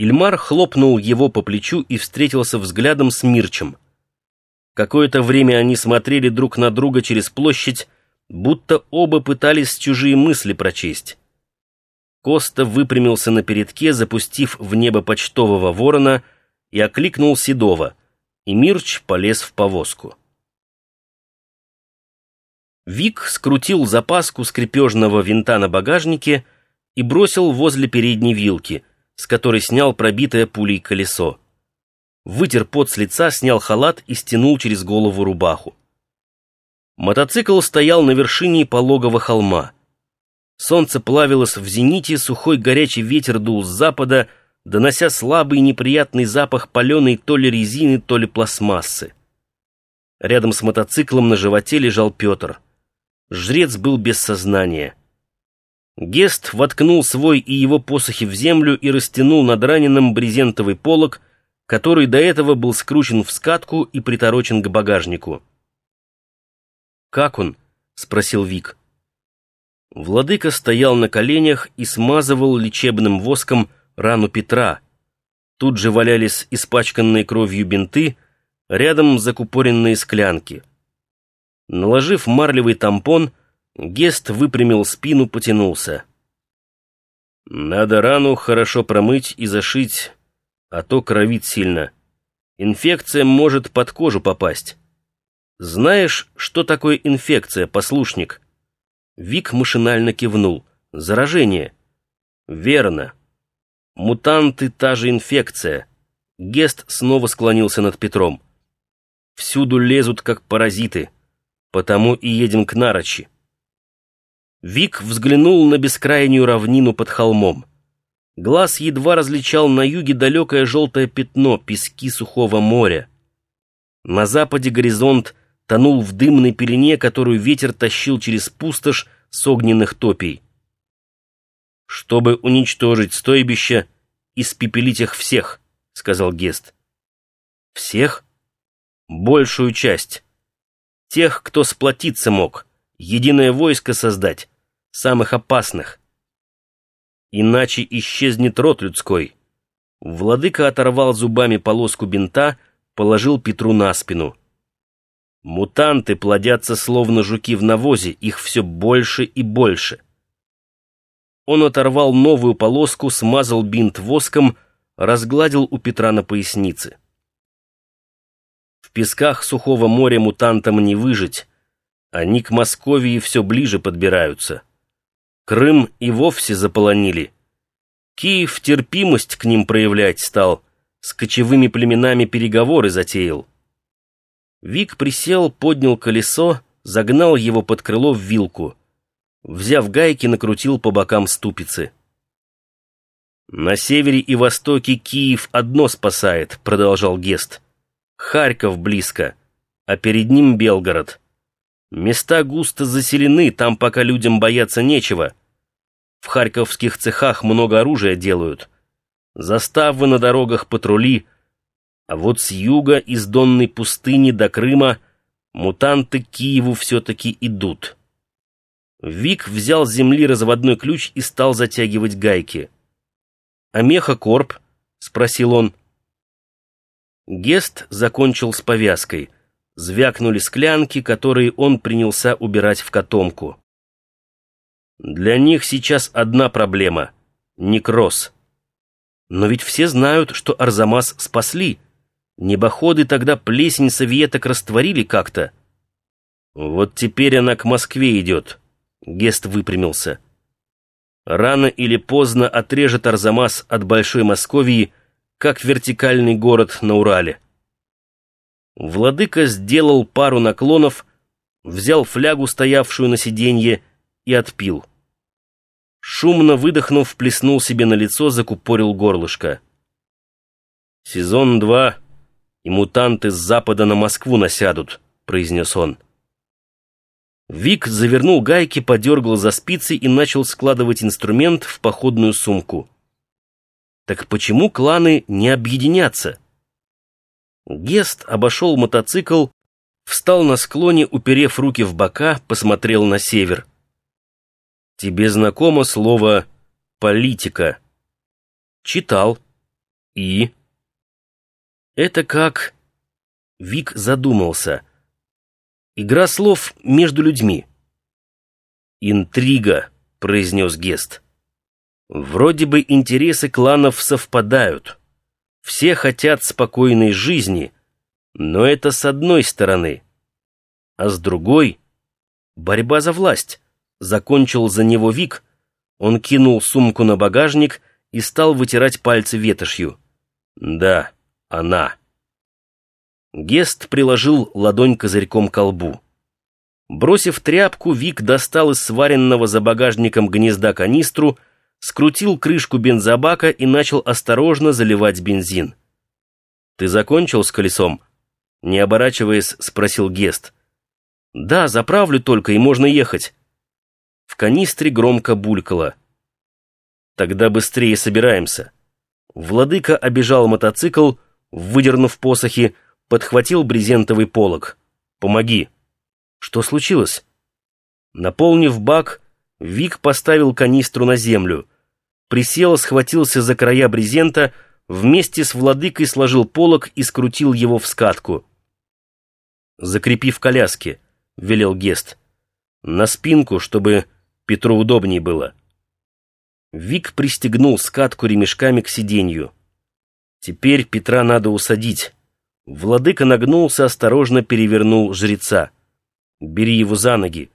Ильмар хлопнул его по плечу и встретился взглядом с Мирчем. Какое-то время они смотрели друг на друга через площадь, будто оба пытались чужие мысли прочесть. Коста выпрямился на передке, запустив в небо почтового ворона, и окликнул Седова, и Мирч полез в повозку. Вик скрутил запаску скрепежного винта на багажнике и бросил возле передней вилки, с которой снял пробитое пулей колесо. Вытер пот с лица, снял халат и стянул через голову рубаху. Мотоцикл стоял на вершине пологого холма. Солнце плавилось в зените, сухой горячий ветер дул с запада, донося слабый неприятный запах паленой то ли резины, то ли пластмассы. Рядом с мотоциклом на животе лежал Петр — Жрец был без сознания. Гест воткнул свой и его посохи в землю и растянул над раненым брезентовый полог, который до этого был скручен в скатку и приторочен к багажнику. «Как он?» — спросил Вик. Владыка стоял на коленях и смазывал лечебным воском рану Петра. Тут же валялись испачканные кровью бинты, рядом закупоренные склянки — Наложив марлевый тампон, Гест выпрямил спину, потянулся. «Надо рану хорошо промыть и зашить, а то кровит сильно. Инфекция может под кожу попасть. Знаешь, что такое инфекция, послушник?» Вик машинально кивнул. «Заражение». «Верно. Мутанты — та же инфекция». Гест снова склонился над Петром. «Всюду лезут, как паразиты» потому и едем к Нарочи. Вик взглянул на бескрайнюю равнину под холмом. Глаз едва различал на юге далекое желтое пятно, пески сухого моря. На западе горизонт тонул в дымной пелене, которую ветер тащил через пустошь с огненных топей. «Чтобы уничтожить стойбище, испепелить их всех», — сказал Гест. «Всех?» «Большую часть» тех, кто сплотиться мог, единое войско создать, самых опасных. Иначе исчезнет род людской. Владыка оторвал зубами полоску бинта, положил Петру на спину. Мутанты плодятся словно жуки в навозе, их все больше и больше. Он оторвал новую полоску, смазал бинт воском, разгладил у Петра на пояснице. В песках сухого моря мутантам не выжить. Они к Московии все ближе подбираются. Крым и вовсе заполонили. Киев терпимость к ним проявлять стал, с кочевыми племенами переговоры затеял. Вик присел, поднял колесо, загнал его под крыло в вилку. Взяв гайки, накрутил по бокам ступицы. «На севере и востоке Киев одно спасает», — продолжал Гест. Харьков близко, а перед ним Белгород. Места густо заселены, там пока людям бояться нечего. В харьковских цехах много оружия делают. Заставы на дорогах патрули, а вот с юга из Донной пустыни до Крыма мутанты к Киеву все-таки идут. Вик взял с земли разводной ключ и стал затягивать гайки. «А мехокорп?» — спросил он. Гест закончил с повязкой. Звякнули склянки, которые он принялся убирать в котомку. Для них сейчас одна проблема — некроз. Но ведь все знают, что Арзамас спасли. Небоходы тогда плесень советок растворили как-то. Вот теперь она к Москве идет. Гест выпрямился. Рано или поздно отрежет Арзамас от Большой Московии — как вертикальный город на Урале. Владыка сделал пару наклонов, взял флягу, стоявшую на сиденье, и отпил. Шумно выдохнув, плеснул себе на лицо, закупорил горлышко. «Сезон два, и мутанты с запада на Москву насядут», — произнес он. Вик завернул гайки, подергал за спицы и начал складывать инструмент в походную сумку. Так почему кланы не объединятся? Гест обошел мотоцикл, встал на склоне, уперев руки в бока, посмотрел на север. Тебе знакомо слово «политика»? Читал. И? Это как... Вик задумался. Игра слов между людьми. «Интрига», — произнес Гест. «Вроде бы интересы кланов совпадают. Все хотят спокойной жизни, но это с одной стороны. А с другой — борьба за власть. Закончил за него Вик, он кинул сумку на багажник и стал вытирать пальцы ветошью. Да, она. Гест приложил ладонь козырьком к колбу. Бросив тряпку, Вик достал из сваренного за багажником гнезда канистру, скрутил крышку бензобака и начал осторожно заливать бензин. «Ты закончил с колесом?» Не оборачиваясь, спросил Гест. «Да, заправлю только, и можно ехать». В канистре громко булькало. «Тогда быстрее собираемся». Владыка обежал мотоцикл, выдернув посохи, подхватил брезентовый полог. «Помоги». Что случилось? Наполнив бак, Вик поставил канистру на землю. Присел, схватился за края брезента, вместе с владыкой сложил полог и скрутил его в скатку. «Закрепи в коляске», — велел Гест. «На спинку, чтобы Петру удобнее было». Вик пристегнул скатку ремешками к сиденью. «Теперь Петра надо усадить». Владыка нагнулся, осторожно перевернул жреца. Бери его за ноги.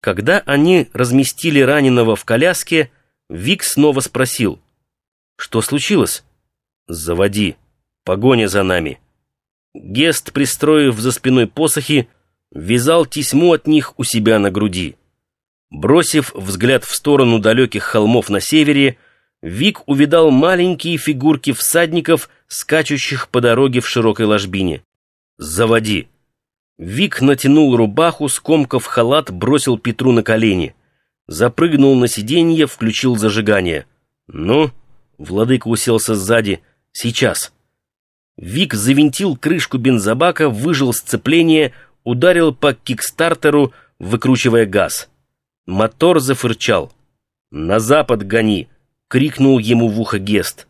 Когда они разместили раненого в коляске, Вик снова спросил. Что случилось? Заводи. Погоня за нами. Гест, пристроив за спиной посохи, вязал тесьму от них у себя на груди. Бросив взгляд в сторону далеких холмов на севере, Вик увидал маленькие фигурки всадников, скачущих по дороге в широкой ложбине. «Заводи!» Вик натянул рубаху, скомкав халат, бросил Петру на колени. Запрыгнул на сиденье, включил зажигание. «Ну?» — владыка уселся сзади. «Сейчас». Вик завинтил крышку бензобака, выжил сцепление, ударил по кикстартеру, выкручивая газ. Мотор зафырчал. «На запад гони!» — крикнул ему в ухо Гест.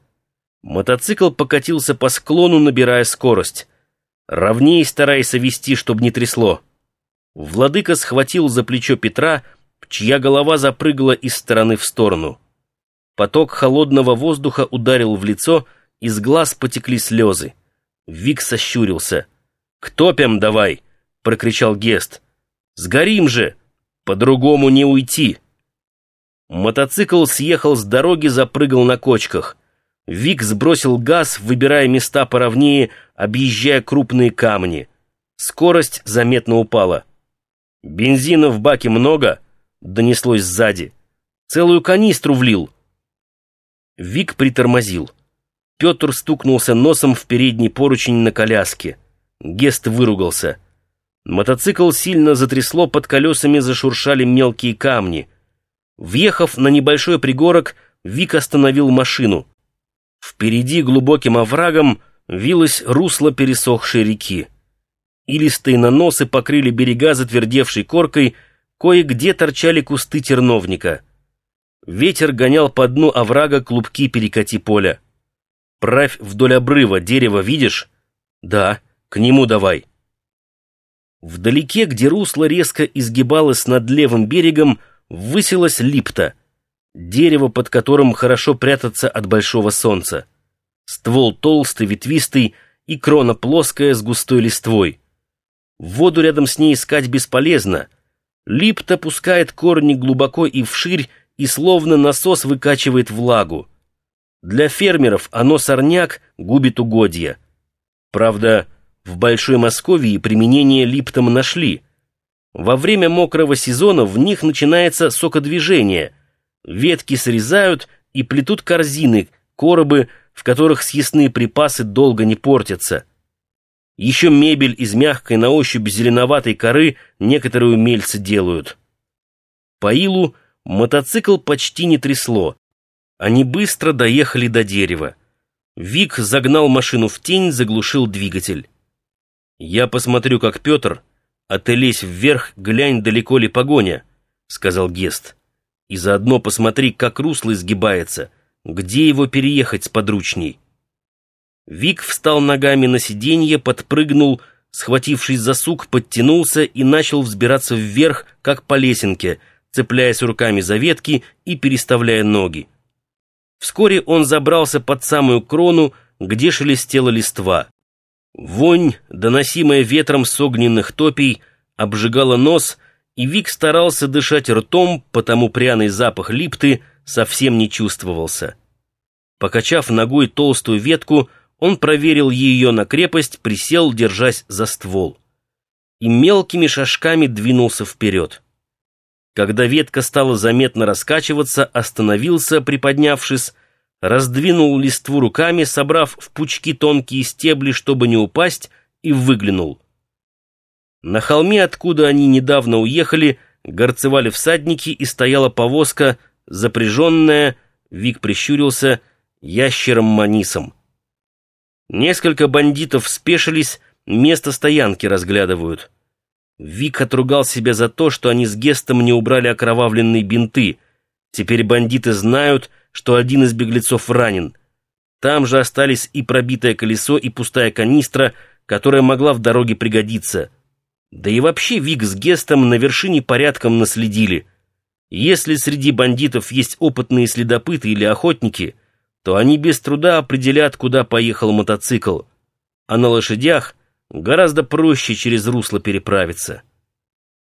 Мотоцикл покатился по склону, набирая скорость. Ровней старайся вести, чтоб не трясло. Владыка схватил за плечо Петра, чья голова запрыгала из стороны в сторону. Поток холодного воздуха ударил в лицо, из глаз потекли слезы. Вик сощурился. «К топям давай!» — прокричал Гест. «Сгорим же! По-другому не уйти!» Мотоцикл съехал с дороги, запрыгал на кочках. Вик сбросил газ, выбирая места поровнее, объезжая крупные камни. Скорость заметно упала. «Бензина в баке много?» — донеслось сзади. «Целую канистру влил». Вик притормозил. Петр стукнулся носом в передний поручень на коляске. Гест выругался. Мотоцикл сильно затрясло, под колесами зашуршали мелкие камни. Въехав на небольшой пригорок, Вик остановил машину. Впереди глубоким оврагом вилось русло пересохшей реки. Илистые наносы покрыли берега затвердевшей коркой, кое-где торчали кусты терновника. Ветер гонял по дну оврага клубки перекати поля. «Правь вдоль обрыва, дерево видишь?» «Да, к нему давай». Вдалеке, где русло резко изгибалось над левым берегом, высилась липта — дерево, под которым хорошо прятаться от большого солнца. Ствол толстый, ветвистый и крона плоская с густой листвой. Воду рядом с ней искать бесполезно. Липта пускает корни глубоко и вширь и словно насос выкачивает влагу. Для фермеров оно сорняк губит угодья. Правда, в Большой Московии применение липтам нашли. Во время мокрого сезона в них начинается сокодвижение – Ветки срезают и плетут корзины, коробы, в которых съестные припасы долго не портятся. Еще мебель из мягкой на ощупь зеленоватой коры некоторые умельцы делают. По илу мотоцикл почти не трясло. Они быстро доехали до дерева. Вик загнал машину в тень, заглушил двигатель. «Я посмотрю, как Петр, а ты лезь вверх, глянь, далеко ли погоня», — сказал Гест. И заодно посмотри, как русло изгибается. где его переехать с подручней. Вик встал ногами на сиденье, подпрыгнул, схватившись за сук, подтянулся и начал взбираться вверх, как по лесенке, цепляясь руками за ветки и переставляя ноги. Вскоре он забрался под самую крону, где шелестела листва. Вонь, доносимая ветром с огненных топий, обжигала нос, и Вик старался дышать ртом, потому пряный запах липты совсем не чувствовался. Покачав ногой толстую ветку, он проверил ее на крепость, присел, держась за ствол. И мелкими шажками двинулся вперед. Когда ветка стала заметно раскачиваться, остановился, приподнявшись, раздвинул листву руками, собрав в пучки тонкие стебли, чтобы не упасть, и выглянул. На холме, откуда они недавно уехали, горцевали всадники и стояла повозка, запряженная, Вик прищурился, ящером-манисом. Несколько бандитов спешились, место стоянки разглядывают. Вик отругал себя за то, что они с Гестом не убрали окровавленные бинты. Теперь бандиты знают, что один из беглецов ранен. Там же остались и пробитое колесо, и пустая канистра, которая могла в дороге пригодиться. Да и вообще Вик с Гестом на вершине порядком наследили. Если среди бандитов есть опытные следопыты или охотники — то они без труда определят, куда поехал мотоцикл, а на лошадях гораздо проще через русло переправиться.